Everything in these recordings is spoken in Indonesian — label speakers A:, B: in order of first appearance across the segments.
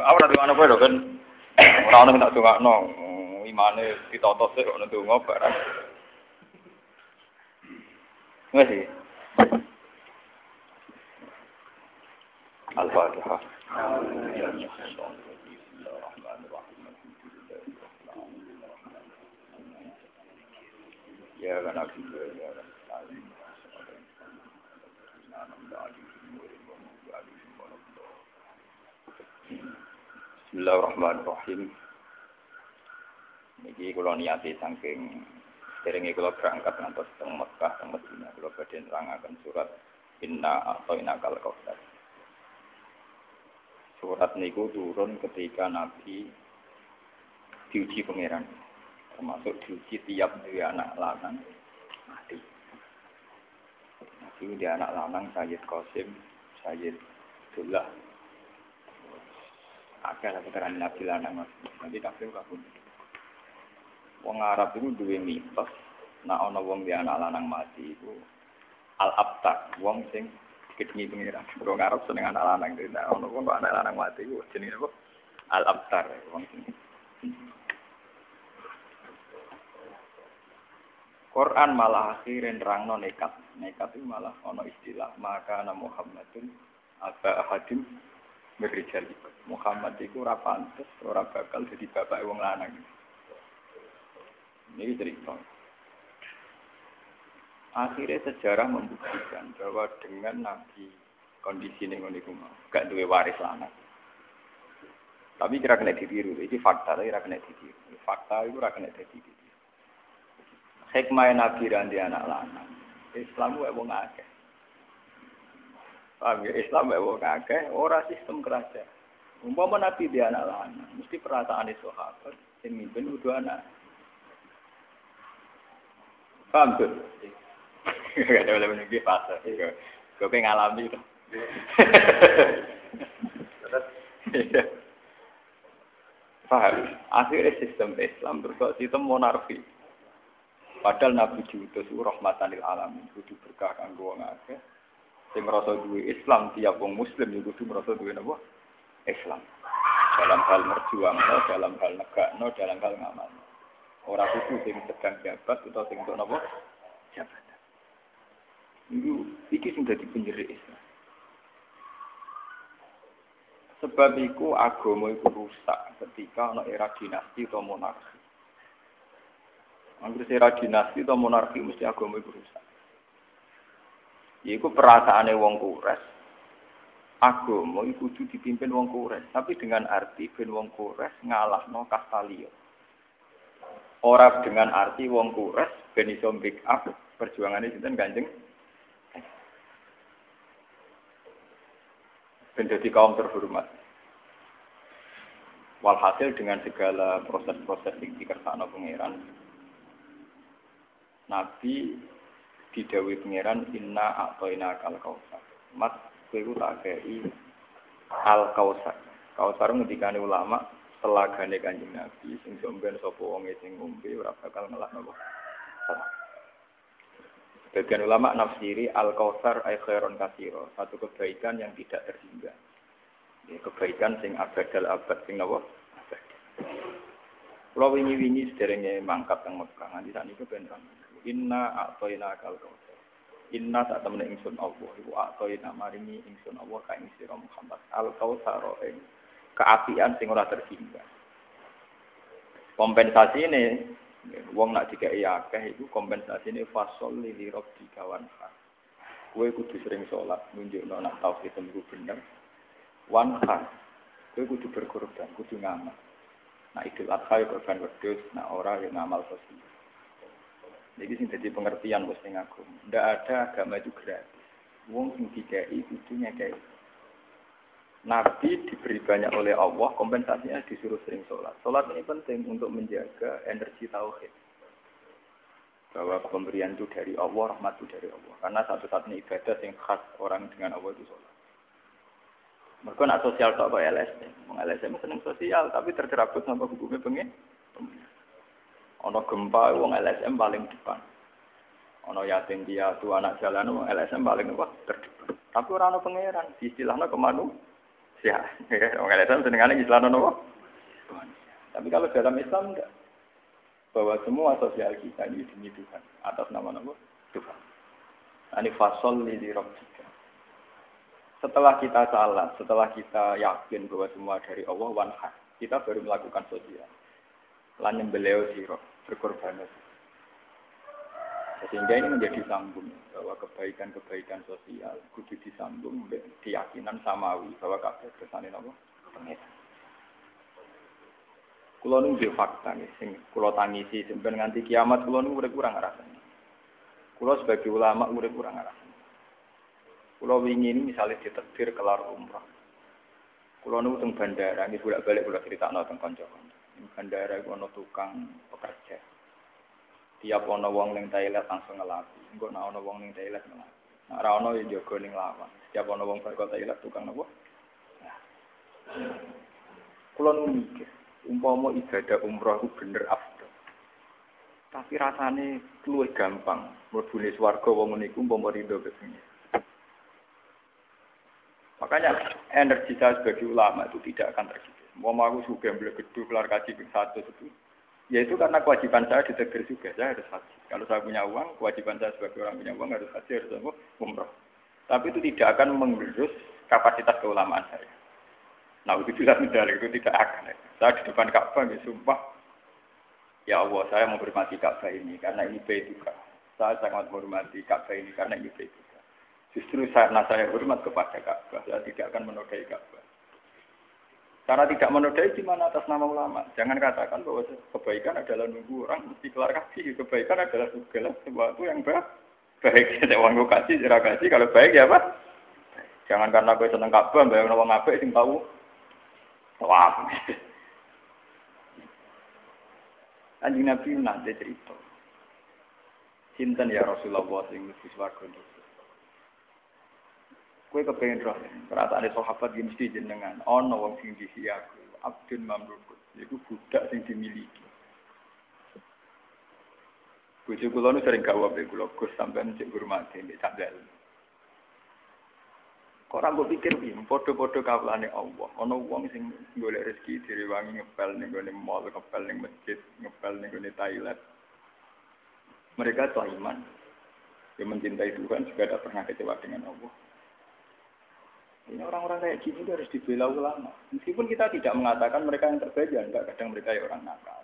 A: Ora ana kowe kan ora ono tak dongakno. Imane ditata sik kok ndonga barang. Wes iki. Al-Fatihah. Ya kan aku ya kan. Bismillahirrahmanirrahim. Niki kula niati saking derenge kula berangkat ngantos teng Mekah teng Madinah kula badhe nerangaken surat Inna A'tayna Kal Kautsar. Surat niku turun ketika Nabi diuji pangeran termasuk diuji tiap duwe anak lanang mati. Nabi dia anak lanang Sayyid Qasim, Sayyid Abdullah, akeh lah keterangan nabi lanang nanti kabeh kabun wong Arab itu duwe mitos nak ana wong dia anak lanang mati itu al abtar wong sing dikedhi pengiran. Wong Arab seneng anak lanang nak ana wong anak lanang mati itu jenenge apa? Al abtar wong sing Quran malah akhirin rangno nekat. Nekat itu malah ono istilah maka nama Muhammadun aba ahadim Merijal Muhammad itu ora pantes, ora bakal jadi bapak wong lanang. Ini cerita. Akhirnya sejarah membuktikan bahwa dengan Nabi kondisi ini ngono mau gak duwe waris lanang. Tapi kira kena ditiru, ini fakta, kira kena ditiru. Fakta itu kira kena ditiru. Hikmah Nabi randi anak lanang. Islam itu wong akeh. Paham ya? Islam ya wong akeh, ora sistem kerajaan. Umpama Nabi dia anak lanang, mesti perasaan sahabat sing mimpin kudu anak. Paham tuh? Gak ada boleh menunggu fase. Gue pengen ngalami itu. Paham? Akhirnya sistem Islam berkok sistem monarki. Padahal Nabi diutus rahmatan lil alamin, kudu berkah kanggo wong akeh sing merasa duwe Islam tiap wong muslim ya kudu merasa duwe napa? Islam. Dalam hal merjuang dalam hal negakno dalam hal ngamal ora kudu sing sedang jabat atau sing untuk napa? Jabatan. Itu iki sing dadi penjerik Islam. Sebab iku agama iku rusak ketika ana era dinasti atau monarki. Anggur era dinasti atau monarki mesti agama iku rusak Yaiku perasaannya wong kures. Agama iku kudu dipimpin wong kures, tapi dengan arti ben wong kures ngalahno kasta liya. Ora dengan arti wong kures ben iso pick up perjuangane sinten Kanjeng. Ben dadi kaum terhormat. Walhasil dengan segala proses-proses yang dikersakno pangeran, Nabi didawi pangeran inna atoina kal kausar. Mas kowe tak kei al kausar. Kausar ngendikane ulama telagane Kanjeng Nabi sing somben sapa wong sing ngombe ora bakal ngelak napa. Sebagian ulama nafsiri al kausar ay khairon kasiro, satu kebaikan yang tidak terhingga. Ya, kebaikan sing abadal abad sing napa? Kalau wingi-wingi sederenge mangkat teng Mekah nganti sakniki ben Inna a'toina kal kautsar. Inna sak temen ingsun Allah iku a'toina maringi ingsun Allah ka ing sira Muhammad al kautsar ing keapian sing ora terhingga. Kompensasi ini wong nak dikai akeh iku kompensasi ini fasol li rabbi kawan Kue kudu sering sholat, nunjukno nak tauhid itu bener. Wan khan, kue kudu berkorban, kudu ngamal. Nah idul adha ya korban wedus, nah ora yang ngamal sosial. Jadi sing jadi pengertian bos ning aku. Ndak ada agama itu gratis. Wong sing dikai itu kayak Nabi diberi banyak oleh Allah, kompensasinya disuruh sering sholat. Sholat ini penting untuk menjaga energi tauhid. Bahwa pemberian itu dari Allah, rahmat itu dari Allah. Karena satu-satunya ibadah yang khas orang dengan Allah itu sholat. Mereka nak sosial tak kok LSM. LSM seneng sosial, tapi tercerabut sama hukumnya pengen. Ono gempa wong LSM paling depan. Ono yatim piatu anak jalan wong LSM paling apa? Terdepan. Tapi orang ana pangeran, istilahnya kemanu? Ya, orang Islam senengane istilahnya nopo? Tapi kalau dalam Islam enggak. Bahwa semua sosial kita ini demi Tuhan. Atas nama nama Tuhan. Ini fasol di rabbika. Setelah kita salah, setelah kita yakin bahwa semua dari Allah, one kita baru melakukan sosial. Lan beliau siro, berkorban. Sehingga ini menjadi sambung bahwa kebaikan-kebaikan sosial kudu disambung keyakinan samawi bahwa kabeh kersane napa? Pengetan. Kulo nu di fakta nih, sing kulo tangisi sampai nganti kiamat kulo nu udah kurang rasanya. Kulo sebagai ulama udah kurang rasanya. Kulo ingin misalnya ditetir kelar umrah. Kulo nu teng bandara, ini bolak balik kulo cerita teng kanca-kanca. Bandara kulo tukang pekerja tiap ono wong ning toilet langsung ngelapi. Engko nek ono wong ning toilet ngelapi. Nek ora ono ya jaga ning lawan. Tiap ono wong bar toilet tukang nopo? Kulo mikir, umpama ibadah umroh itu bener afdal. Tapi rasane luwih gampang mlebune swarga wong niku umpama rido ke sini. Makanya energi saya sebagai ulama itu tidak akan terjadi. Mau aku suka beli gedung kelar kaji satu itu Ya itu karena kewajiban saya ditegur juga, saya harus haji. Kalau saya punya uang, kewajiban saya sebagai orang punya uang harus haji, harus umroh. Tapi itu tidak akan menggerus kapasitas keulamaan saya. Nah, itu jelas medali itu tidak akan. Saya di depan Ka'bah, ya, sumpah, ya Allah, saya menghormati Ka'bah ini karena ini baik juga. Saya sangat menghormati Ka'bah ini karena ini baik juga. Justru karena saya hormat kepada Ka'bah, saya tidak akan menodai Ka'bah. Cara tidak menodai gimana atas nama ulama? Jangan katakan bahwa kebaikan adalah nunggu orang mesti kelar kasih. Kebaikan adalah segala sesuatu yang baik. Baik, saya uang kasih, kasih. Kalau baik ya apa? Jangan karena gue seneng kabel, bayang nawang apa sing tahu. Wah. Anjing Nabi nanti cerita. Cinta ya Rasulullah sing mesti swarga Kue kepengen roh, perasaan sahabat yang mesti jenengan. Ono wong sing disi aku, abdun mamlukut. Itu budak sing dimiliki. Bujuk kula nu sering gawa be kula Gus sampean cek hormati mbek sandal. Kok ora mbok pikir piye, padha-padha kawulane Allah. Ana wong sing golek rezeki direwangi ngepel ning gone mall, ngepel ning masjid, ngepel ning gone toilet. Mereka tuh iman. Yang mencintai Tuhan juga tidak pernah kecewa dengan Allah. Ini orang-orang kayak gini harus dibela ulama. Meskipun kita tidak mengatakan mereka yang terbaik, ya enggak. Kadang mereka ya orang nakal.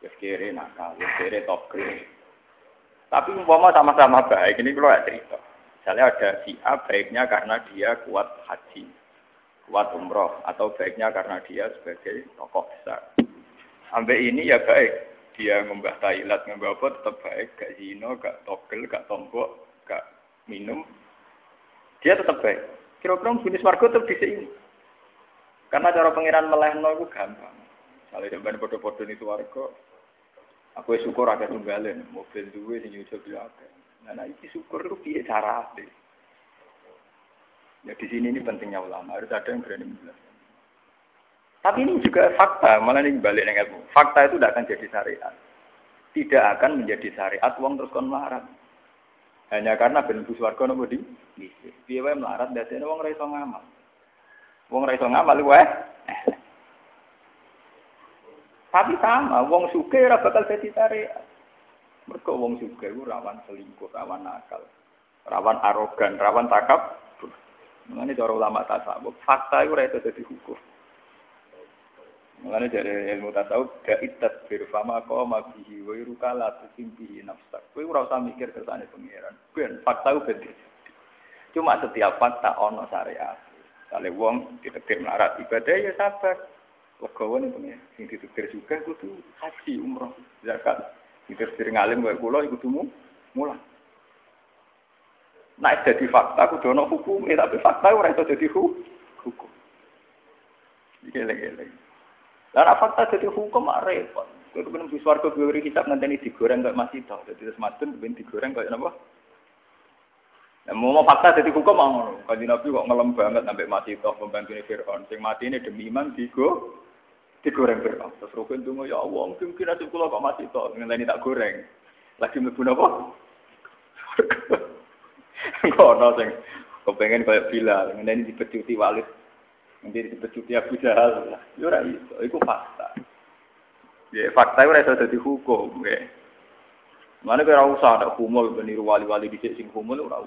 A: Ya kiri nakal, ya kiri top. Tapi umpama sama-sama baik, ini kalau cerita. Misalnya ada si A baiknya karena dia kuat haji, kuat umroh, atau baiknya karena dia sebagai tokoh besar. Sampai ini ya baik. Dia ngembah Thailand, ngembah apa tetap baik. Gak zino, gak togel, gak tombok, gak minum. Dia tetap baik. Kira-kira jenis warga tetap di sini. Karena cara pengiran melehno itu gampang. Kalau sampai foto-foto ini warga, aku syukur agak tunggalin, mobil dua sing nyusul dia ada. Nah, nah ini syukur itu dia cara deh. Ya di sini ini pentingnya ulama, harus ada yang berani menjelaskan. Tapi ini juga fakta, malah ini balik dengan ilmu. Fakta itu tidak akan jadi syariat. Tidak akan menjadi syariat, uang terus kon. Hanya karena ben warga nopo di piye wae melarat dadene wong ora iso ngamal. Wong ora iso ngamal wae. Tapi sama, wong suke ora bakal dadi syariat. Mergo wong suke ku rawan selingkuh, rawan nakal, rawan arogan, rawan takap. Mengenai cara ulama tasawuf, fakta itu ora iso dadi hukum. Mengenai dari ilmu tasawuf, gait tadbir fama koma bihi wa iruka la tusimbihi nafsak. Kowe ora usah mikir kersane pangeran. Ben fakta ben Cuma setiap fakta ono syariat. Kale wong ditektir melarat ibadah ya sabar. Legowo nih pengen. Sing ditektir juga kudu haji umroh zakat. Sing ditektir ngalim wae kula iku kudu mulang. Nah, jadi fakta kudu ono hukum, tapi fakta ora iso dadi hukum. Gile-gile. Lah fakta jadi hukum mak repot. Kowe kepen bis warga dhewe kitab ngenteni digoreng kok masih tau. Dadi terus madun kepen digoreng kok napa? Nah, mau mau fakta jadi hukum mau ngono. Kanjeng Nabi kok ngelem banget sampai masih toh pembantu Fir'aun. Sing mati ini demi iman digo digoreng Fir'aun. Terus rukun tunggu ya Allah, mungkin nasib kula kok masih toh ngenteni tak goreng. Lagi mlebu napa? Kok ono sing Kepengen kayak Bilal, ini dipecuti Walid. Nanti dipecuti Abu Jahal. Ya ora iso, iku fakta. Ya fakta ora iso dadi hukum, ya. Mana kira usah ada humul beniru wali-wali di sing humul ora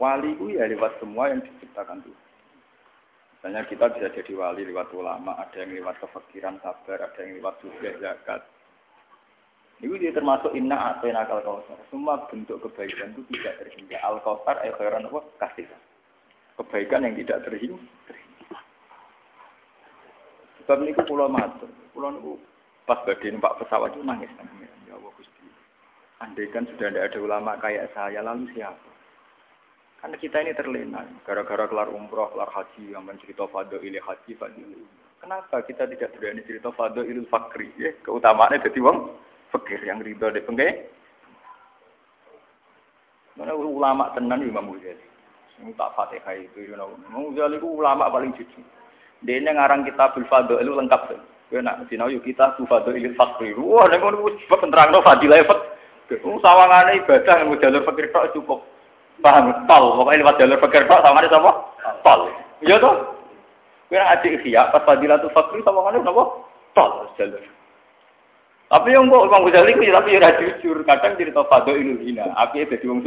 A: Wali itu ya lewat semua yang diciptakan tuh. Misalnya kita bisa jadi wali lewat ulama, ada yang lewat kefakiran sabar, ada yang lewat juga zakat. Itu dia termasuk inna atau nakal kausar. Semua bentuk kebaikan itu tidak terhingga. Al kausar ayat khairan? Kasih. Kebaikan yang tidak terhingga. Sebab ini pulau matur. Pulau ini pas bagi numpak pesawat itu nangis. Ya Allah Gusti. Andai kan sudah tidak ada ulama kayak saya, lalu siapa? Karena kita ini terlena. Gara-gara kelar umroh, kelar haji, yang mencerita fado ili haji, ili Kenapa kita tidak berani cerita fado ili fakri? Ya, keutamaannya jadi wong fakir yang ridho di pengke. Mana ulama tenan Imam Ghazali. Ini tak fatihah itu. Imam Ghazali itu ulama paling jujur. Dia ini ngarang kita fado itu lengkap. Kau nak sinau yuk kita fado ili fakri. Wah, nih kau penerang no fadilah Sawangane ibadah yang jalur fakir tok cukup. Paham? Tol. Pokoknya lewat jalur fakir tok sawangane sapa? Tol. Iya toh? Kira adik ikhya pas fadilatul fakir sawangane napa? Tol jalur. Tapi yang kok Imam Ghazali ku ya, tapi ora jujur, kadang cerita ilul hina, api dadi wong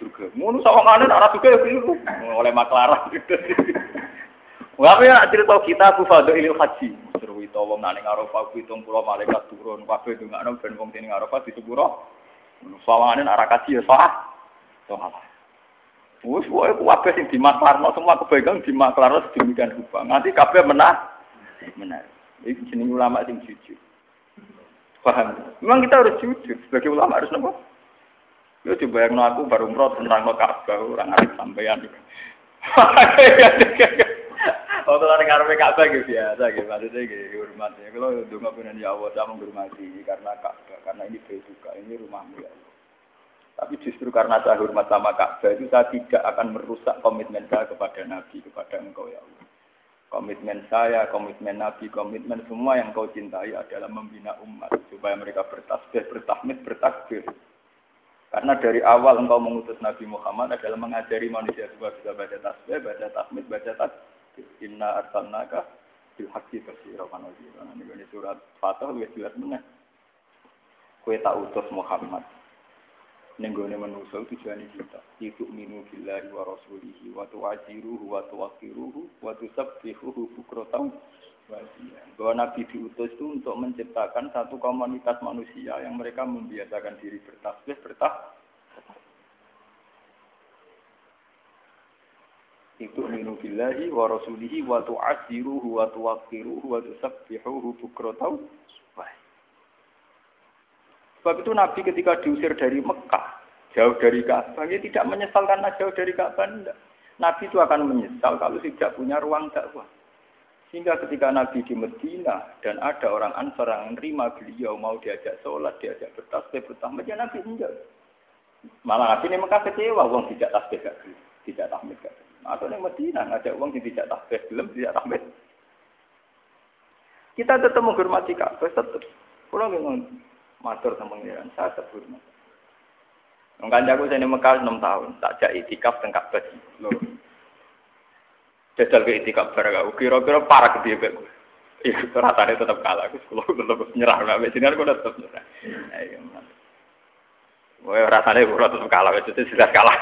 A: surga. Ngono sawangane ora suka ya keliru. Oleh maklaran. Tapi ya cerita kita ku fado ilul haji. Seru itu wong nang Arafah ku 70 malaikat turun kabeh ndongakno ben wong sing Arafah disepuro Sawangane arah kaji ya sah. Salah. Wes wae kabeh sing dimaklarno semua kebaikan dimaklarno sedemikian rupa. Nanti kabeh menah menah. Iki jeneng ulama sing jujur. Paham? Memang kita harus jujur sebagai ulama harus nopo? Yo coba yang aku baru umroh tentang Ka'bah orang arif sampean. Kalau ada ngarepe Ka'bah gitu biasa gitu, maksudnya gitu hormat ya. Kalau donga punan ya Allah, saya menghormati karena Ka'bah, karena ini juga ini rumahmu ya. Tapi justru karena saya hormat sama Ka'bah itu saya tidak akan merusak komitmen saya kepada Nabi, kepada engkau ya Allah. Komitmen saya, komitmen Nabi, komitmen semua yang kau cintai adalah membina umat supaya mereka bertasbih, bertahmid, bertakbir. Karena dari awal engkau mengutus Nabi Muhammad adalah mengajari manusia supaya bisa baca tasbih, baca tahmid, baca tasbih Inna arsalnaka bil haqqi basyira wa nadhira. Ini surat Fatah wis jelas meneh. Kowe tak utus Muhammad. Ning gone manusa tujuane kita. Itu minu billahi wa rasulihi wa tu'aziruhu wa tuwaqiruhu wa tusabbihuhu bukratan bahwa Nabi diutus itu untuk menciptakan satu komunitas manusia yang mereka membiasakan diri bertasbih, bertah, itu minu billahi wa rasulihi wa tu'azziruhu wa tuwaqqiruhu wa tusabbihuhu bukratan Sebab itu Nabi ketika diusir dari Mekah, jauh dari Ka'bah, dia tidak menyesal karena jauh dari Ka'bah. Enggak. Nabi itu akan menyesal kalau tidak punya ruang dakwah. Sehingga ketika Nabi di Medina dan ada orang Ansar yang menerima beliau mau diajak sholat, diajak bertasbih, bertahmid, ya Nabi enggak. Malah Nabi ini Mekah kecewa, uang tidak tasbih tidak tahmid atau yang Medina ngajak uang yang tidak tahbih belum tidak tahbih. Kita tetap menghormati Ka'bah tetap. Kalau memang matur sama pengiran, saya tetap hormat. Nggak jago saya Mekah 6 tahun, tak jak itikaf dan Ka'bah. Jajal ke itikaf barang kira-kira parah ke dia gue. Iya, rasanya tetap kalah. Kalau tetap nyerah, sampai sini aku tetap nyerah. Ayo, Wah, rasanya gue tetap kalah, itu sudah kalah.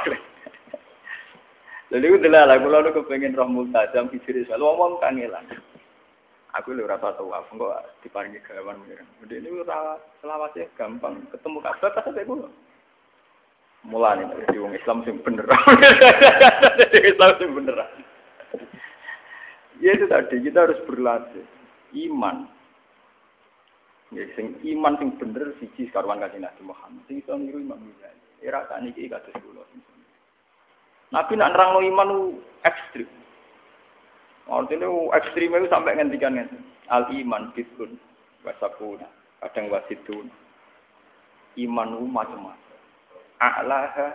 A: Jadi aku adalah lagu lalu kepengen roh multajam pikir selalu ngomong kangelan. Aku lu rasa tahu apa kok diparingi gawan mireng. Jadi ini ora gampang ketemu kabar pas sampai kulo. Mulane di wong Islam sing bener. Islam sing bener. Ya itu tadi kita harus berlatih iman. Ya sing iman sing bener siji karuan kanjeng Nabi Muhammad. Sing iso niru Imam Ghazali. Era sakniki kados kula. Nabi nak nerang iman itu ekstrim. Artinya ekstrim itu sampai ngendikan Al iman bisun wasakuna kadang wasidun. Iman itu macam-macam. A'laha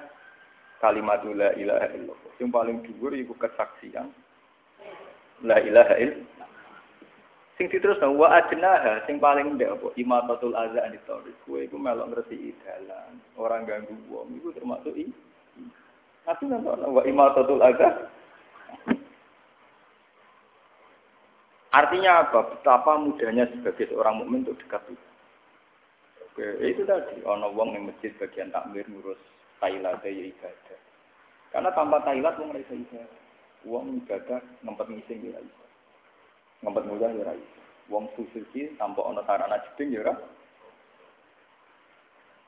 A: kalimatul la ilaha illallah. Yang paling dhuwur itu kesaksian la ilaha illallah. Sing diterus wa adnaha sing paling ndek apa imatatul azza tariq. Kowe iku melok ngerti dalan, orang ganggu wong iku termasuk iman. Nabi nonton wa imatatul ada. Artinya apa? Betapa mudahnya sebagai seorang mukmin untuk dekat itu. Oke, itu tadi. Ono wong yang masjid bagian takmir ngurus tailat ya ibadah. Karena tanpa tailat wong bisa ibadah. Wong ibadah ngempet ngising ya iso. Ngempet mudah ya iso. Wong suci tanpa ono sarana jeding ya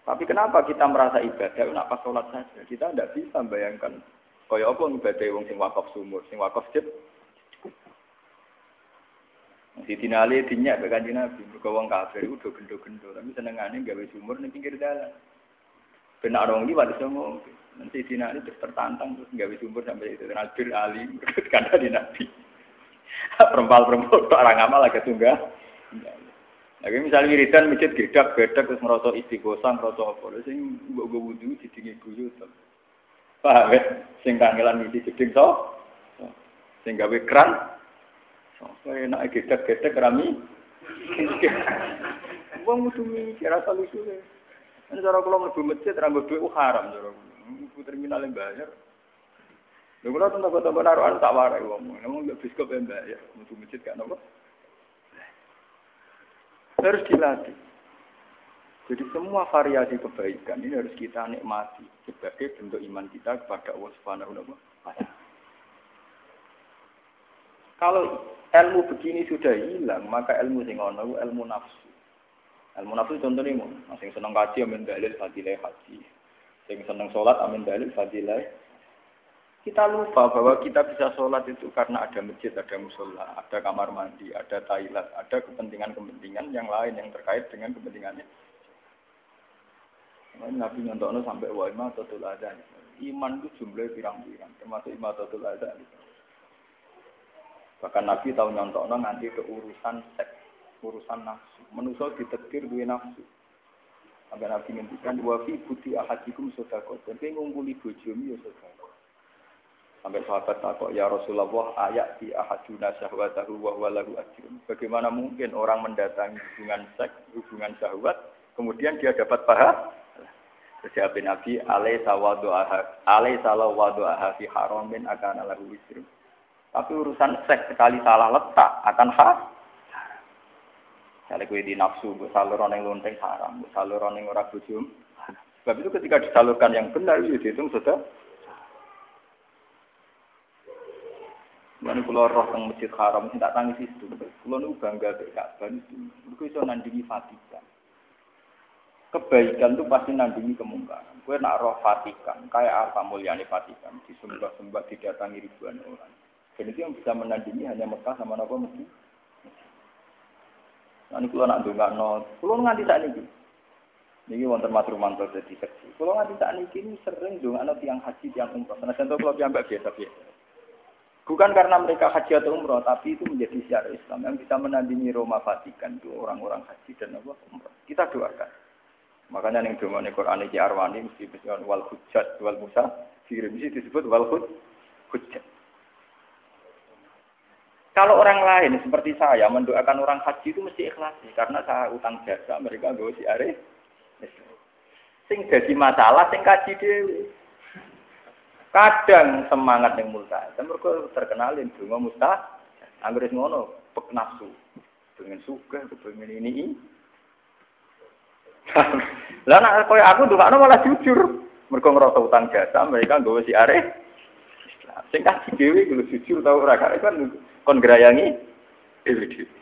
A: Tapi kenapa kita merasa ibadah nak pas sholat saja? Kita tidak bisa bayangkan kaya apa ibadah wong sing wakaf sumur, sing wakaf jet. Si dinali dinyak be kanjeng Nabi, mergo wong kafir udah gendo-gendo, tapi senengane gawe sumur ning pinggir dalan. Ben orang liwat iso ngomong. Nanti dinali terus tertantang terus gawe sumur sampai itu Nabi Ali kata di Nabi. Perempal-perempal orang amal agak tunggal. Lagi misalnya wiridan masjid gedak gedak terus merosot istighosah merosot apa, lalu sing mbok gue wudhu didingi guyu to. Paham ya? Sing kangelan misi jeding so, sing gawe keran Sampai enak gedek-gedek rami. Wong kudu mikir asal usule. Ini cara kalau mlebu masjid rambut duit haram cara Ibu terminal yang bayar. Lha kula tentang kota naruhan tak warai wong. Namun nggak biskop yang bayar. Mlebu masjid gak nopo. Harus dilatih. Jadi semua variasi kebaikan ini harus kita nikmati sebagai bentuk iman kita kepada Allah Subhanahu wa taala. Kalau ilmu begini sudah hilang, maka ilmu sing ono ilmu nafsu. Ilmu nafsu contohnya sing seneng kaji amin dalil fadilah haji. Sing seneng sholat amin dalil fadilah. Kita lupa bahwa kita bisa sholat itu karena ada masjid, ada musola, ada kamar mandi, ada toilet, ada kepentingan-kepentingan yang lain yang terkait dengan kepentingannya. Nabi nyontokno sampai wa iman atau Iman itu jumlahnya pirang-pirang, termasuk atau Bahkan Nabi tahu nyontokno nganti ke urusan seks, urusan nafsu. Menuso ditetir duwe nafsu. Sampai Nabi ngendikan wa fi buti ahadikum sedekah. Tapi ngumpuli bojomu ya sedekah. Sampai sahabat takut, ya Rasulullah, ayat di ahaduna syahwatahu wa huwa lahu ajrun. Bagaimana mungkin orang mendatangi hubungan seks, hubungan syahwat, kemudian dia dapat pahala? Terjawab Nabi, alai sawadu alai salawadu fi haramin akan lahu wisrim. Tapi urusan seks sekali salah letak akan hak. Kalau kue di nafsu, gue saluran yang lonteng haram, gue saluran yang ora bujum. Sebab itu ketika disalurkan yang benar, itu dihitung sudah. Mana kalau roh teng masjid haram, tak tangis itu. Kalau nu bangga ke Ka'bah itu, itu bisa nandingi Vatikan. Kebaikan itu pasti nandingi kemungkaran. Gue nak roh Vatikan, kayak apa mulyani Vatikan, disembah-sembah didatangi ribuan orang. Dan itu yang bisa menandingi hanya Mekah sama apa mesti. Nanti kalau nak dengar no, kalau nganti saat ini, ini wonten matur mantul jadi kecil. Kalau nganti saat ini sering dengar no tiang haji, tiang umroh. Karena contoh kalau tiang biasa biasa. Bukan karena mereka haji atau umroh, tapi itu menjadi syiar Islam yang bisa menandingi Roma Vatikan itu orang-orang haji dan apa umroh. Kita doakan. Makanya yang doa di Quran ini Arwani mesti disebut wal hujat wal musa, sirim mesti disebut wal hujat. Kalau orang lain seperti saya mendoakan orang haji itu mesti ikhlas karena saya utang jasa mereka gue si are. Sing jadi masalah sing kaji dewi. Kadang semangat yang multa, mereka terkenalin cuma musta, anggur ngono, pek nafsu, pengen suka, pengen ini. Lah nak koyo aku tuh malah jujur. Mereka ngerasa utang jasa, mereka gue si are. Sing kaji dewi gue jujur tau ora kan kon gerayangi dewi dewi.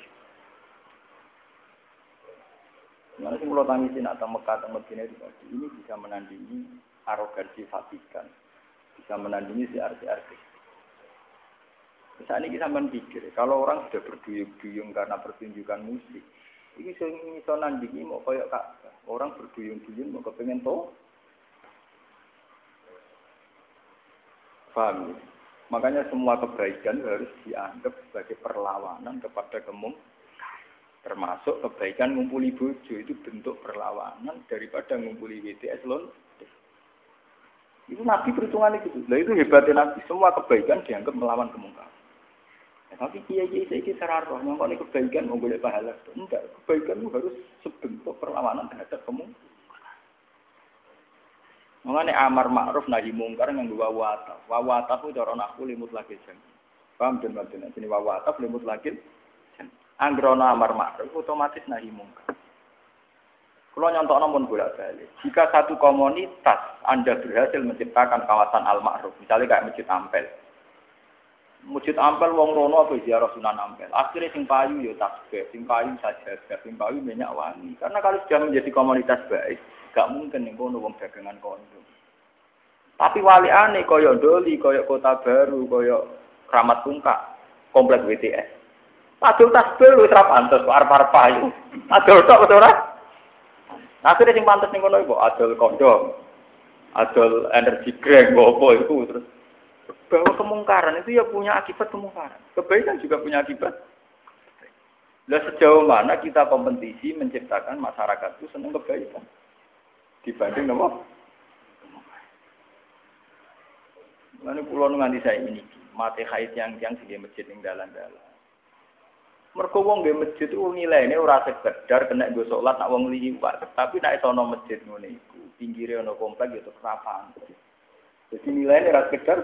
A: Sih mulut tangis nak tentang Mekah tentang Medina itu tadi ini bisa menandingi arogansi Vatikan, bisa menandingi si arti-arti. Misalnya kita pikir, kalau orang sudah berduyung-duyung karena pertunjukan musik, ini bisa nandingi mau kayak kak orang berduyung-duyung mau kepengen tahu. Paham ya? Makanya semua kebaikan harus dianggap sebagai perlawanan kepada kemung. Termasuk kebaikan ngumpuli bojo itu bentuk perlawanan daripada ngumpuli WTS loan. Itu Nabi perhitungan itu. Nah itu hebatnya Nabi. Semua kebaikan dianggap melawan kemungkaran. Ya, tapi kiai kiai saya kira roh ini kebaikan mau boleh pahala. Enggak, kebaikan itu harus sebentuk perlawanan terhadap kemungkaran. Mengenai amar ma'ruf nahi mungkar yang dua wata. Wawata itu cara aku limut lagi jam. Paham dan bantu Ini wawata limut lagi. Anggrona amar ma'ruf otomatis nahi mungkar. Kalau nyontok namun bolak balik. Jika satu komunitas Anda berhasil menciptakan kawasan al-ma'ruf, misalnya kayak Masjid Ampel. Masjid Ampel wong rono apa ziarah Sunan Ampel. Akhirnya sing payu ya tasbih, sing payu saja, sing payu minyak wangi. Karena kalau sudah menjadi komunitas baik, gak mungkin nih kono wong dagangan kondom. Tapi wali aneh koyok doli, koyok kota baru, koyok keramat tungkak, komplek WTS. Adol tasbih wis ra pantes, arep-arep payu. Adol tok betul? Akhirnya sing pantas ning kono iku adol kondom. Adol energi greng apa itu terus bahwa kemungkaran itu ya punya akibat kemungkaran. Kebaikan juga punya akibat. Lah sejauh mana kita kompetisi menciptakan masyarakat itu senang kebaikan dibanding nopo? Lalu pulau nganti saya ini mati haid yang yang segi masjid yang dalan-dalan. Mergo wong nggih masjid itu nilainya ora sekedar kena nggo salat nak wong liwat, tapi nek ana masjid ngene iku, pinggire ana komplek ya tetep Jadi nilainya ora sekedar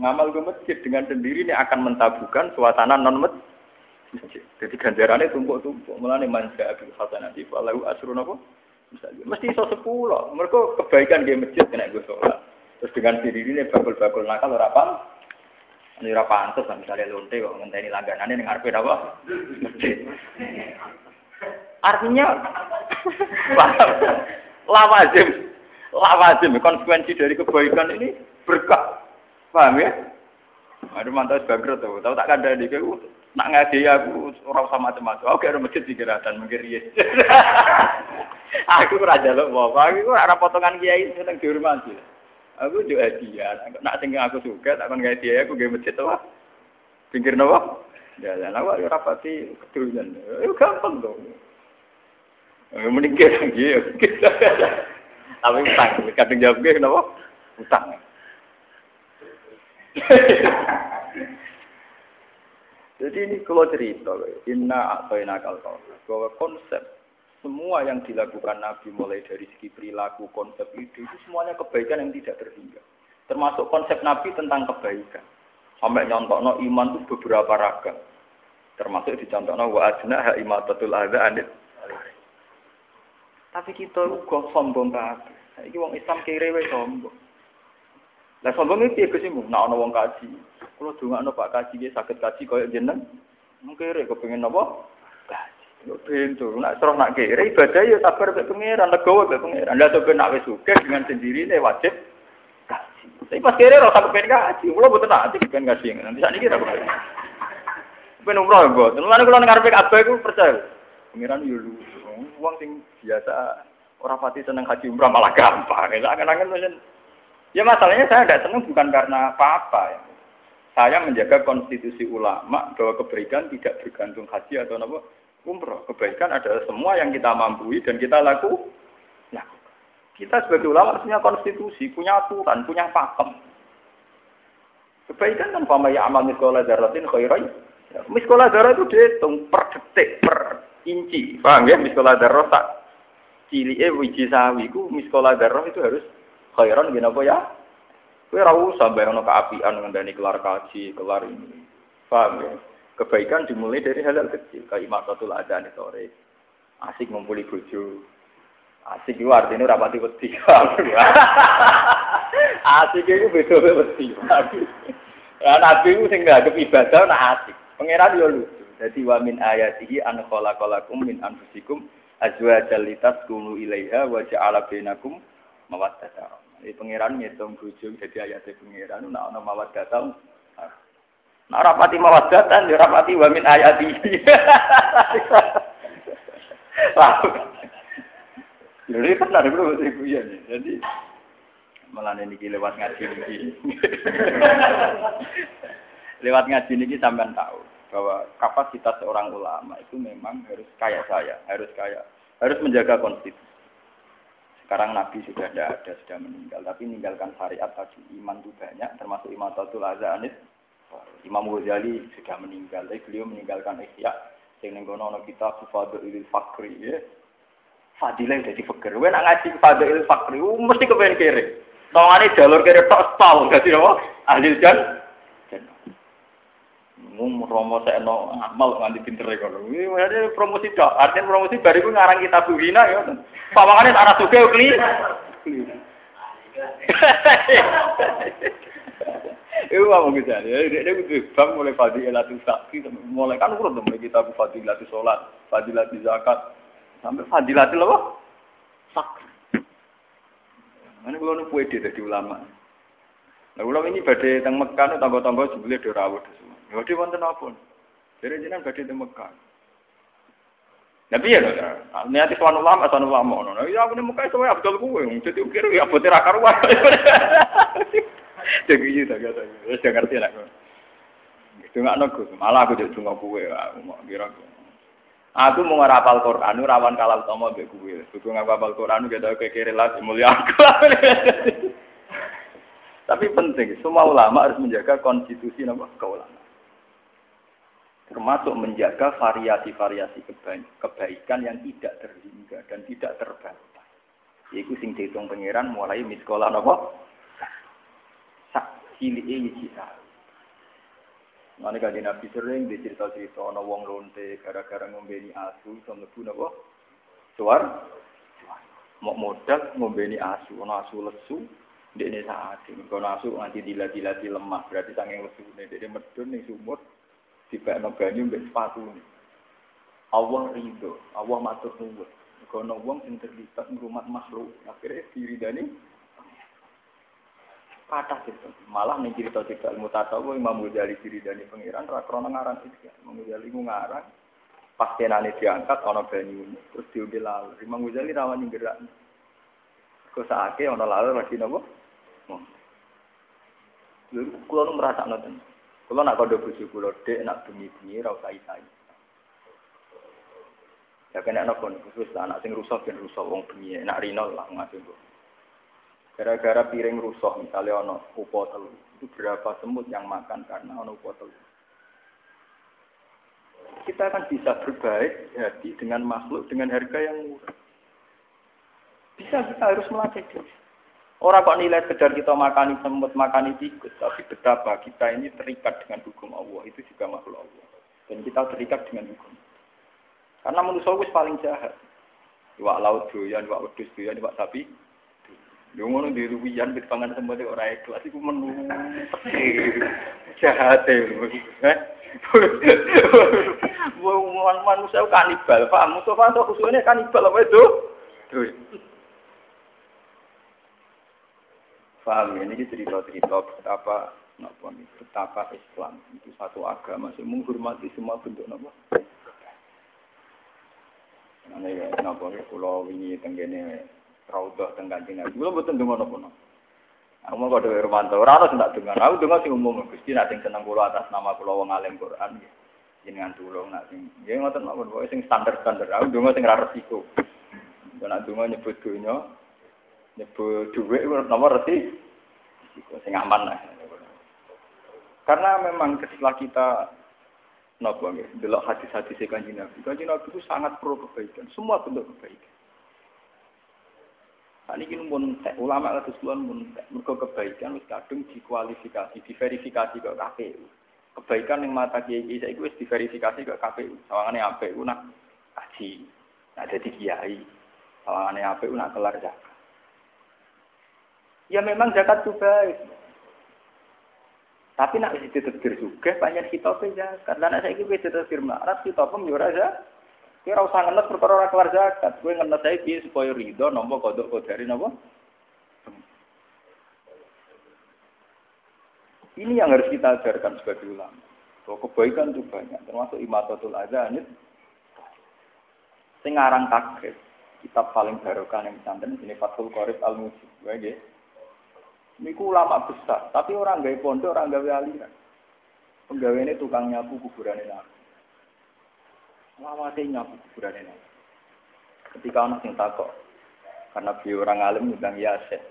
A: ngamal ke masjid dengan sendiri ini akan mentabukan suasana non masjid. Jadi ganjarannya tumpuk-tumpuk. Mulane manja bil hasanati falahu asrun apa? Misalnya, mesti iso sepuluh. Mereka kebaikan di masjid kena gue sholat. Terus dengan sendiri ini bakul-bakul nakal ora paham. Ini ora pantes misalnya lonte kok ngenteni langganane ning ngarepe apa? Artinya lawazim lawazim konsekuensi dari kebaikan ini berkah. Paham ya? Aduh mantap bangkrut tuh. Tahu tak kada di aku nak ngadi aku orang sama macam-macam. Oke, ada masjid di dan mungkin yes. aku raja lo mau. Aku ora potongan kiai seneng dihormati. Aku juga hadiah. Nak tinggal aku suka, tak kan hadiah aku gak masjid apa? Pinggir nawa? Ya, ya, nawa ya rapati keturunan. Ya gampang dong. Ya, mending kita gitu. Tapi utang, kadang jawab gue kenapa? Utang. Jadi ini kalau cerita, inna atau inakal bahwa konsep semua yang dilakukan Nabi mulai dari segi perilaku, konsep ide, itu semuanya kebaikan yang tidak terhingga. Termasuk konsep Nabi tentang kebaikan. Sampai nyontok iman itu beberapa ragam. Termasuk dicontohno wa ajna ha imatatul. Tapi kita kok sombong kabeh. Saiki wong Islam kere wae sombong. Lah sombong iki piye sih nak ana wong kaji. Kulo dongakno Pak kaji dia sakit kaji koyo jeneng. Mungkin kere kepengin napa? Pintu, nak serah nak kira ibadah ya sabar mek pangeran, legowo mek pangeran. Lah sampe nak wis sugih dengan sendiri ne wajib kasih. Tapi pas kira ora sampe pengen kasih, kula mboten nanti pengen kasih. Nanti sakniki ra kok. Ben umroh mboten. Lan kula ngarepe kabeh iku percaya. Pangeran yo lu. Wong sing biasa ora pati seneng haji umrah malah gampang. Angen-angen Ya masalahnya saya tidak senang bukan karena apa-apa ya. Saya menjaga konstitusi ulama bahwa kebaikan tidak bergantung haji atau apa umroh. Kebaikan adalah semua yang kita mampu dan kita laku. lakukan. Kita sebagai ulama punya konstitusi, punya aturan, punya pakem. Kebaikan kan pama ya amal miskola daratin khairai. Miskola darah itu dihitung per detik, per inci. Paham ya? Miskola darah tak cili eh wiji sawi ku miskola darah itu harus khairan gini apa ya? Kue rawu sampai ono keapian dengan kelar kaji, kelar ini. Paham ya? Kebaikan dimulai dari hal-hal kecil. Kayak imasatul adhan sore. Asik ngumpuli bojo. Asik itu artinya rapati wedi. asik itu beda wedi. Nah, Nabi itu sing nggak ibadah nah asik. Pangeran yo lucu. Jadi wa min ayatihi an khalaqalakum min anfusikum azwajan litaskunu ilaiha wa ja'ala bainakum mawaddatan. Ini pangeran ngitung bojo jadi ayatnya pangeran nah ana mawaddatan Nah, rapati mawadatan, ya rapati wamin ayati. Jadi kan ada belum ibu ya Jadi malah ini lewat ngaji ini. lewat ngaji ini sampean tahu bahwa kapasitas seorang ulama itu memang harus kayak saya, harus kayak harus menjaga konstitusi. Sekarang Nabi sudah tidak ada, sudah meninggal, tapi meninggalkan syariat tadi iman itu banyak, termasuk iman tatul azanit, Imam Ghazali sudah meninggal, tapi beliau meninggalkan sing ning kono ana kitab Fadilul Fakri ya. Fadilah dadi fakir. Kowe nak ngaji Fadilul Fakri, mesti kepen kere. Tongane jalur kiri tok stol dadi apa? Ahli jan. Ngum romo sekno amal nganti pinter kono. Iki promosi tok. Artinya promosi bariku ngarang kitab Buhina ya. Pawangane arah suke kli. Itu apa misalnya? Dia dia itu bang mulai fadilatul sakti, mulai kan urut mulai kita fadilatul sholat, fadilatul zakat, sampai fadilatul apa? Sakti. Mana kalau nu kue dari ulama. Nah ulama ini badai teng Mekah, tangga-tangga sebelah dorawat semua. Ya dia wonten apa? Jadi jenengan badai teng Mekah. Nabi ya, niati soal ulama, soal ulama, no, ya aku nih muka itu ya betul gue, jadi ukir ya betul akaruan. Jadi gitu, gitu, sudah ngerti lah. Itu nggak nunggu, malah aku jadi aku mau kira. Aku mau ngarapal Quran, rawan kalal tomo be gue. Butuh ngapal Quran, kita kekiri lah, mulia aku. Tapi penting, semua ulama harus menjaga konstitusi nama keulamaan termasuk menjaga variasi-variasi kebaikan yang tidak terhingga dan tidak terbatas. Yaitu sing dihitung pangeran mulai miskola nopo sak cilik iki Mana kaji Nabi sering dicerita-cerita ana wong lonte gara-gara ngombeni asu iso mlebu napa? Suar. Mau modal ngombeni asu, ana asu lesu, ndekne saat ini. Kalau asu nganti dilat-dilati lemah, berarti saking lesu. Ndekne medun ning sumur, tiba no banyu mbek sepatu Allah ridho, Allah matur nuwun. Kono wong sing terlibat ngrumat makhluk, akhirnya diridani kata gitu. Malah nih cerita-cerita ilmu tatawu Imam Ghazali diridani pangeran ra krana ngaran iki. Imam Ghazali ngarang pas kenane diangkat ana banyu terus diambil lalu. Imam Ghazali rawan gerak. Kok saake ana lalu lagi napa? Lha kula merasa ngoten. Kalau nak kode bojo kula dek nak bengi-bengi ra usah isai. Ya kena ana kon khusus anak sing rusak ben rusak wong bengi nak rino lah ngasih kok. Gara-gara piring rusak misalnya ono upo telu, itu berapa semut yang makan karena ono upo telu. Kita akan bisa berbaik jadi dengan makhluk dengan harga yang murah. Bisa kita harus melatih diri. Orang kok nilai sekedar kita makani semut, makani tikus, tapi betapa kita ini terikat dengan hukum Allah, itu juga makhluk Allah. Dan kita terikat dengan hukum. Karena manusia itu paling jahat. Iwak laut doyan, iwak wedus doyan, iwak sapi. Yo ngono di ruwian wit pangan semut ora ikhlas iku menu. Jahat e. Eh. Wong manusia kanibal, paham? Mustafa kok usulnya kanibal apa itu? Tuh. Paham ya, ini cerita-cerita betapa napa betapa Islam itu satu agama yang menghormati semua bentuk napa. Nah, ya napa kula wingi tenggene raudhah teng Kanjeng Nabi. Kula mboten donga napa. Aku mau kode Irwanto, ora ana ndak donga. Aku donga sing umum Gusti nek sing seneng kula atas nama kula wong alim Quran. Jenengan tulung nak sing nggih ngoten mawon pokoke sing standar-standar. Aku donga sing ra resiko. Nek donga nyebut donya nyebut duit nomor reti sing aman lah karena memang setelah kita nopo nggih delok hadis-hadis kanjeng Nabi kanjeng itu sangat pro kebaikan semua bentuk kebaikan Ini pun ulama atau kulon pun mereka kebaikan wis kadung dikualifikasi, diverifikasi ke KPU. Kebaikan yang mata kiai kiai saya itu diverifikasi ke KPU. Sawangannya apa? Nak kaji, nak jadi kiai. Sawangannya apa? Nak kelar zakat. Ya memang zakat itu baik. Tapi nak itu terdiri juga banyak kita zakat. Dan saya ini beda terdiri melarat kita pun jurah zakat. Kira usah ngenes perkara ora kelar zakat. Kowe ngenes saya piye supaya ridho nampa kodok kodari napa? Ini yang harus kita ajarkan sebagai ulama. Bahwa kebaikan itu banyak, termasuk imatatul azanit. Sing aran takrib, kitab paling barokah yang pesantren ini Fathul Qorib Al-Mujib. Nggih. Niku ulama besar, tapi orang gawe pondok, orang gawe aliran. Penggawe ini tukang nyapu kuburan ini. Lawate nyapu kuburan ini. Ketika anak yang takok, karena beliau orang alim bilang ya syekh.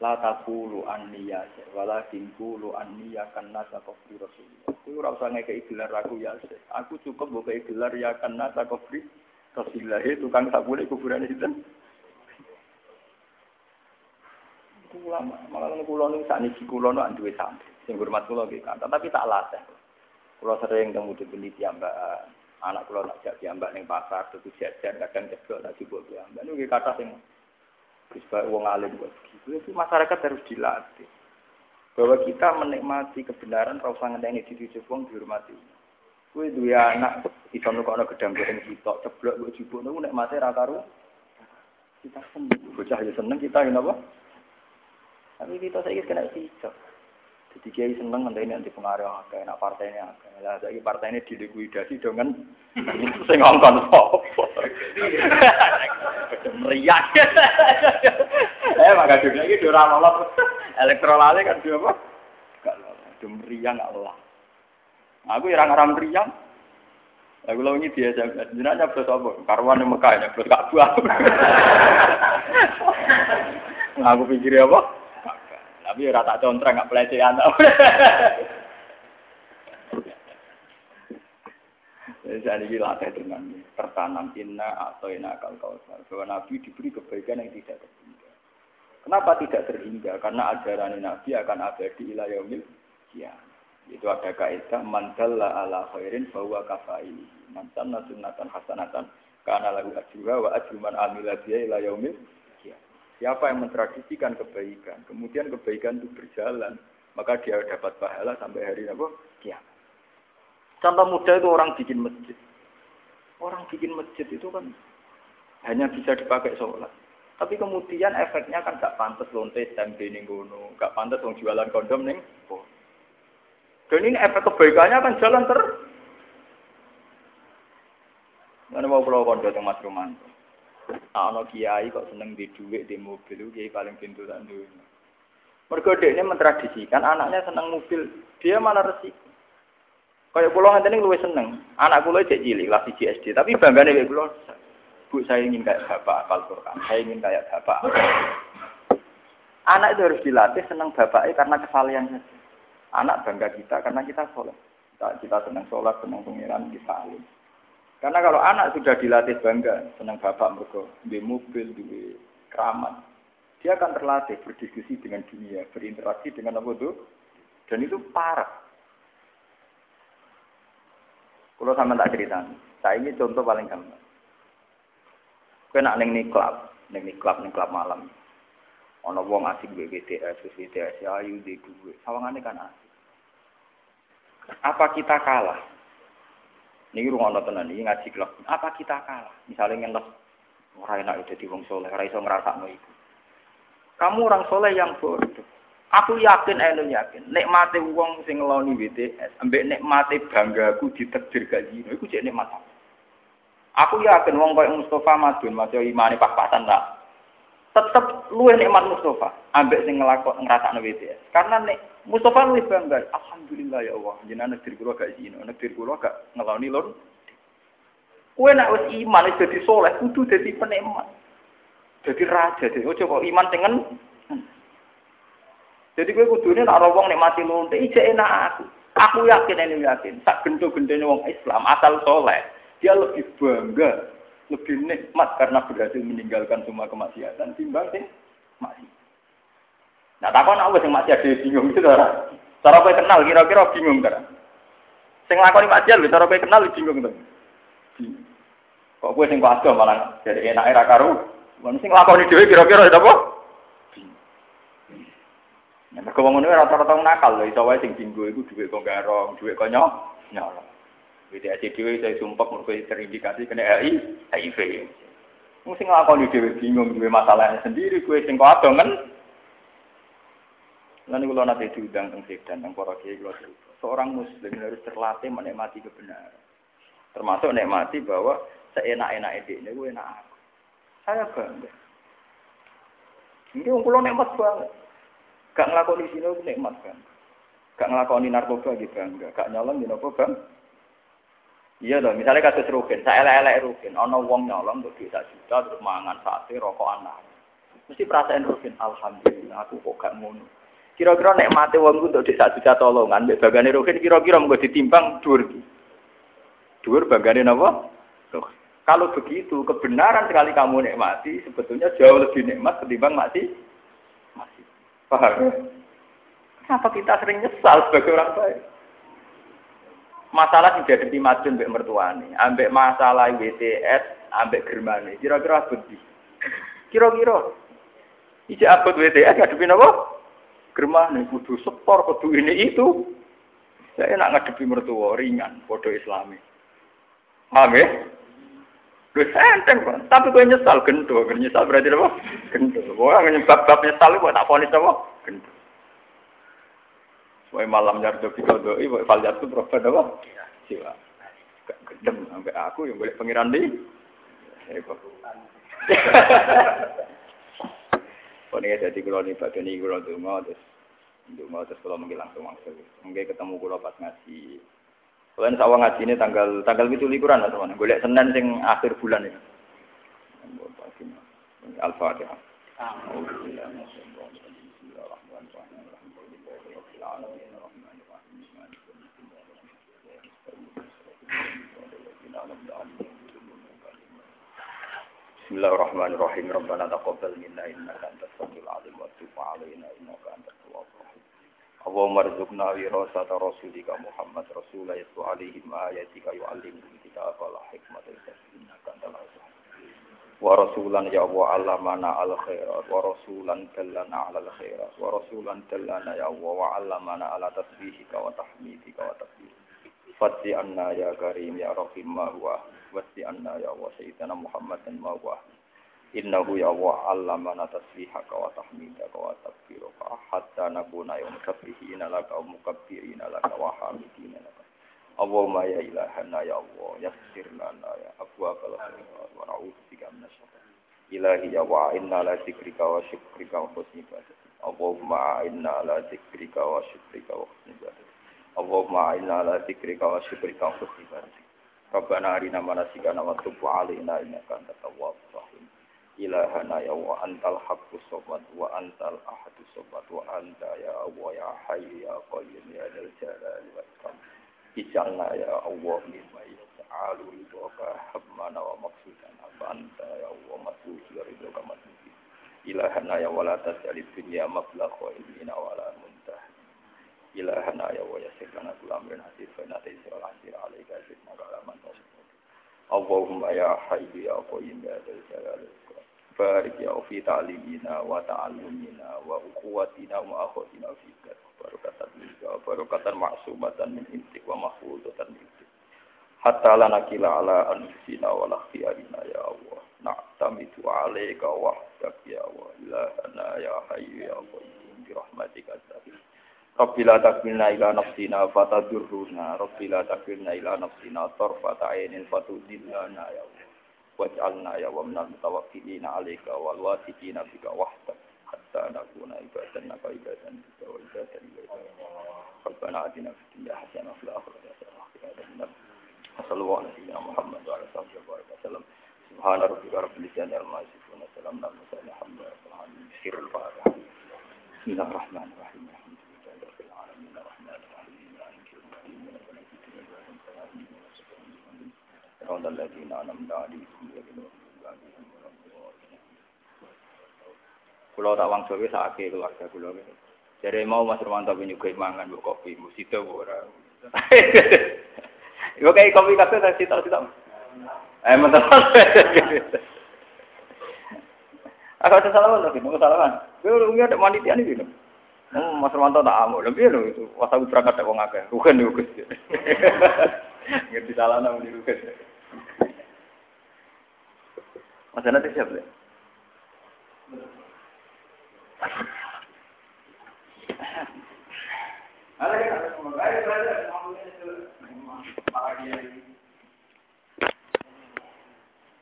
A: La takulu anni ya syekh, walakin kulu anni ya kanna takofri rasulullah. Aku ora usah ngekei gelar aku ya syekh. Aku cukup mbok gelar ya kanna takofri rasulullah. Tukang sapu kuburan itu ulama. Malah ning kula niku sakniki kula nu duwe santri sing hormat kula nggih kan. Tapi tak latih. Kula sering temu di penelitian mbak anak kula nak jak mbak ning pasar tuku jajan kadang ceblok tak jebol mbak niku kata sing wis wong alim kok gitu. Itu masyarakat harus dilatih. Bahwa kita menikmati kebenaran kalau sangat ini dicucuk wong dihormati. Kue dua anak iso nukokno gedang goreng kita, ceblok gue jupuk niku nek mate ra kita seneng. Bocah ya seneng kita apa? Tapi kita saiki kena sikap. Jadi kiai seneng nanti ini nanti pengaruh akeh, nak partainya akeh. Lah saiki partainya dilikuidasi dengan sing ngongkon. Meriah. Eh maka dunia ini ora lolos elektrolale kan dia apa? Gak lolos. Meriah gak lolos. Aku ya orang meriang. Aku lo ini dia. Jenazah nyebut apa? Karwan yang Mekah nyebut Ka'bah. Aku pikir apa? Tapi ya rata contra nggak pelecehan. Jadi ini latih dengan tertanam inna atau inna akal kausar. Bahwa Nabi diberi kebaikan yang tidak terhingga. Kenapa tidak terhingga? Karena ajaran Nabi akan abadi ilayomil kiamat. Itu ada kaidah mandalla ala khairin bahwa kafaili. Man sanna sunnatan hasanatan kana lahu ajruha wa ajru man amila biha ila yaumil Siapa yang mentradisikan kebaikan, kemudian kebaikan itu berjalan, maka dia dapat pahala sampai hari apa? Kiamat. Contoh mudah itu orang bikin masjid. Orang bikin masjid itu kan hanya bisa dipakai sholat. Tapi kemudian efeknya kan gak pantas lonte tempe ning gono, gak pantas wong jualan kondom ning dan ini efek kebaikannya akan jalan terus. Mana mau pulau kondo teng Mas Romanto. Ano kiai kok seneng di duit di mobil, kiai paling pintu tak dunia. Mereka ini mentradisikan anaknya seneng mobil, dia malah resiko. Kayak pulau nanti lebih seneng. Anak pulau cek cilik lah di GSD, tapi bangga nih pulau. Bu saya ingin kayak bapak apal Quran, saya ingin kayak bapak. Anak itu harus dilatih seneng bapaknya karena kesalahannya. Anak bangga kita karena kita sholat. Kita, kita sholat, senang pengiran, kita alim. Karena kalau anak sudah dilatih bangga, senang bapak mereka, di mobil, di keramat, dia akan terlatih berdiskusi dengan dunia, berinteraksi dengan apa itu, dan itu parah. Kalau sama tak cerita, saya ini contoh paling gampang. Kue nak neng niklap, neng niklap, neng klub malam. Ono wong asik BBTS, BBTS ayu di duwe. Sawangane kan asik. Apa kita kalah? Niki rungono tenan iki ngaji klub. Apa kita kalah? Misalnya ngeles ora enak itu di wong soleh, ora iso ngrasakno iku. Kamu orang soleh yang bodoh. Aku yakin, elu yakin. Nikmati wong sing ngeloni BTS, ambek nikmati banggaku ditekdir gaji, iku cek nikmat. Aku yakin wong koyo Mustafa Madun, masih imane pas-pasan tak tetap luwih nikmat Mustafa ambek sing ngelakon ngrasakno WTS. Karena nek Mustafa luwih bangga, alhamdulillah ya Allah, jenengan negeri kula gak izin, negeri kula gak ngeloni lor. Kowe nek wis iman wis dadi saleh, kudu dadi penikmat. Dadi raja, dadi ojo kok iman tengen. Jadi kowe kudune nek ora wong nikmati lonte, ijek enak aku. Aku yakin ini yakin, sak gendo-gendene wong Islam asal soleh, dia lebih bangga lebih nikmat karena berhasil meninggalkan semua kemaksiatan timbang sih masih. Nah, takon aku sing masih ada bingung gitu ora. Cara kowe kenal kira-kira bingung kan. Sing lakoni maksiat cara kowe kenal bingung to. Kok kowe sing padha malah jadi enak era karu. Mun sing lakoni dhewe kira-kira apa? Nek nah, kok ngono rata-rata nakal lho iso wae sing dinggo iku dhuwit kok garong, dhuwit kok nyolong. WTAC dhewe saya sumpah mergo terindikasi kena HI, HIV. Mung sing nglakoni dhewe bingung duwe masalahnya sendiri, gue sing kok adong kan. Lan kula nate diundang teng Sedan teng para kiai kula Seorang muslim harus terlatih menikmati kebenaran. Termasuk menikmati bahwa seenak-enak ini gue enak aku. Saya bangga. Ini wong kula nikmat banget. Gak nglakoni sini nikmat kan. Gak nglakoni narkoba gitu bangga. Gak nyolong di narkoba Iya dong, misalnya kasus rugen, saya elek-elek rugen, ono wong nyolong untuk bisa juta terus mangan sate rokok anak. Mesti perasaan rugen, alhamdulillah aku kok gak ngono. Kira-kira nek mati wong untuk desa juta tolongan, mbek bagane kira-kira mau ditimbang dhuwur iki. Dhuwur bagane? Kalau begitu, kebenaran sekali kamu nikmati sebetulnya jauh lebih nikmat ketimbang mati. Mati. Paham? Kenapa kita sering nyesal sebagai orang baik? Masalah tidak dihadapi majun mbek mertuane, ambek masalah WTS, ambek germane. Kira-kira abot Kira-kira. Ija abot WTS ngadepi napa? Germane kudu setor kudu ini itu. Saya nak ngadepi mertua ringan, bodoh islami. Paham ya? Lu enteng kok. Tapi gue nyesal gendo, nyesal berarti apa? Gendo. Wah, nyebab bab nyesal itu tak ponis apa? Gendo. Wah malam nyarjo kita doi, wah faljat itu berapa apa? Siwa. Gak gendem sampai aku yang boleh pengiran di. Kau ini jadi kalau nih bagian ini kalau tuh mau terus, tuh mau terus kalau mungkin langsung langsung. Mungkin ketemu kalau pas ngaji. Kalian sawah ngaji ini tanggal tanggal itu liburan lah teman. Gue lihat senin sing akhir bulan ini. Al-Fatihah. Bismillahirrahmanirrahim. Rabbana taqabbal minna innaka antas samiul alim wa tub alaina innaka antat tawwabur rahim. Allahumma rzuqna wirasata rasulika Muhammad rasulah yasu alaihim ayatika yu'allimuhum kitaba wal hikmata innaka antal azim. Wa rasulan ya Allah allamana al khairat wa rasulan dallana ala al khairat wa rasulan dallana ya Allah wa allamana ala tasbihika wa tahmidika wa tasbih. Fati anna ya karim ya rahim ma huwa wasi anna ya Allah sayyidina Muhammadan ma huwa Innahu ya Allah allamana tasbihaka wa tahmidaka wa takbiraka hatta nakuna yawm sabbihina laka wa mukabbirina laka wa hamidina laka. Allahumma ya ilahana ya Allah yassir lana ya abwa kala khairat wa na'udzu bika minasyaitan. Ilahi ya wa inna la zikrika wa syukrika wa husni ibadatik. Allahumma inna la zikrika wa syukrika wa husni ibadatik. Allahumma inna la zikrika wa syukrika wa husni ibadatik. Rabbana arina manasikana wa tub alaina innaka antat tawwabur rahim. ilahana ya wa antal haqqus sobat wa antal ahadus sobat wa anta ya Allah ya hayyu ya qayyum ya dal jalal wa ikram ijalna ya Allah mimma yas'alu ridhoka hammana wa maksudana wa anta ya Allah masuhi ridhoka masuhi ilahana ya wa la tas'alid dunya mablagha ilmina wa la muntah. Ilahana ya wa yasirkana kulamrin hasir fa nati sirul asir alaika fitna kalaman Allahumma ya hayyu ya qayyum ya dal jalal wa ikram barik ya fi ta'limina wa ta'allumina wa ukhuwatina wa akhawatina fika barakatan minka barakatan ma'sumatan min intik wa mahfuzatan min intik. Hatta la nakila ala anfusina wa la khiyarina ya Allah. Na'tamitu alayka wahdak ya Allah. Ilahana ya hayyu ya qayyum bi rahmatika astaghfir Rabbi la ila nafsina fatadurruna Rabbi la takilna ila nafsina tarfata ainin fatudillana ya Allah waj'alna ya wa minal mutawakkilina 'alaika wal wasiqina bika wahdak hatta nakuna ibadan naka ibadan bika wa ibadan ilaika Rabbana atina fid dunya hasanah wa fil akhirati hasanah wa qina adzabannar sallallahu alaihi wa Muhammad wa ala alihi wa sallam. Subhana rabbika rabbil izzati amma yasifun wa salamun alal mursalin alhamdulillahi alamin. Sirrul fatihah bismillahirrahmanirrahim alhamdulillahi صراط الذين أنعمت عليهم غير المغضوب عليهم ولا الضالين Kulo tak wang sowe sakake keluarga kulo. Jadi mau Mas Romanto nyuguhi mangan mbok kopi, mbok sida ora. Yo kayak kopi kabeh tak sita sita. Eh mantap. Aku ada salaman lagi, mau salaman. Kowe umi ada manitia nih gitu. Hmm, Mas Romanto tak amuk, lebih lho itu. Wasaku berangkat tak wong akeh. Rugen yo Gus. Ngerti salah nang di rugen. Mas nanti siap deh. Ada